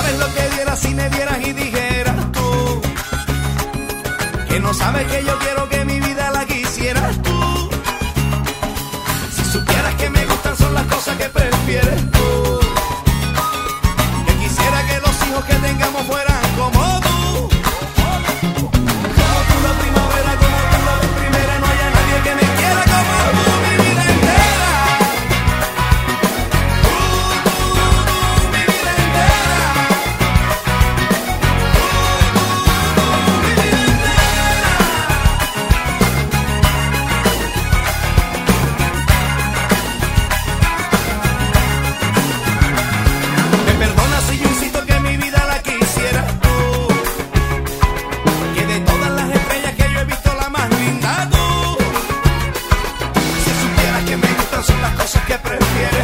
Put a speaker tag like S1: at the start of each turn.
S1: sabes lo que dieras si me vieras y dijeras tú. Que no sabes que yo quiero que mi vida la quisieras tú. Si supieras que me gustan son las cosas que prefieres tú. que prefieres.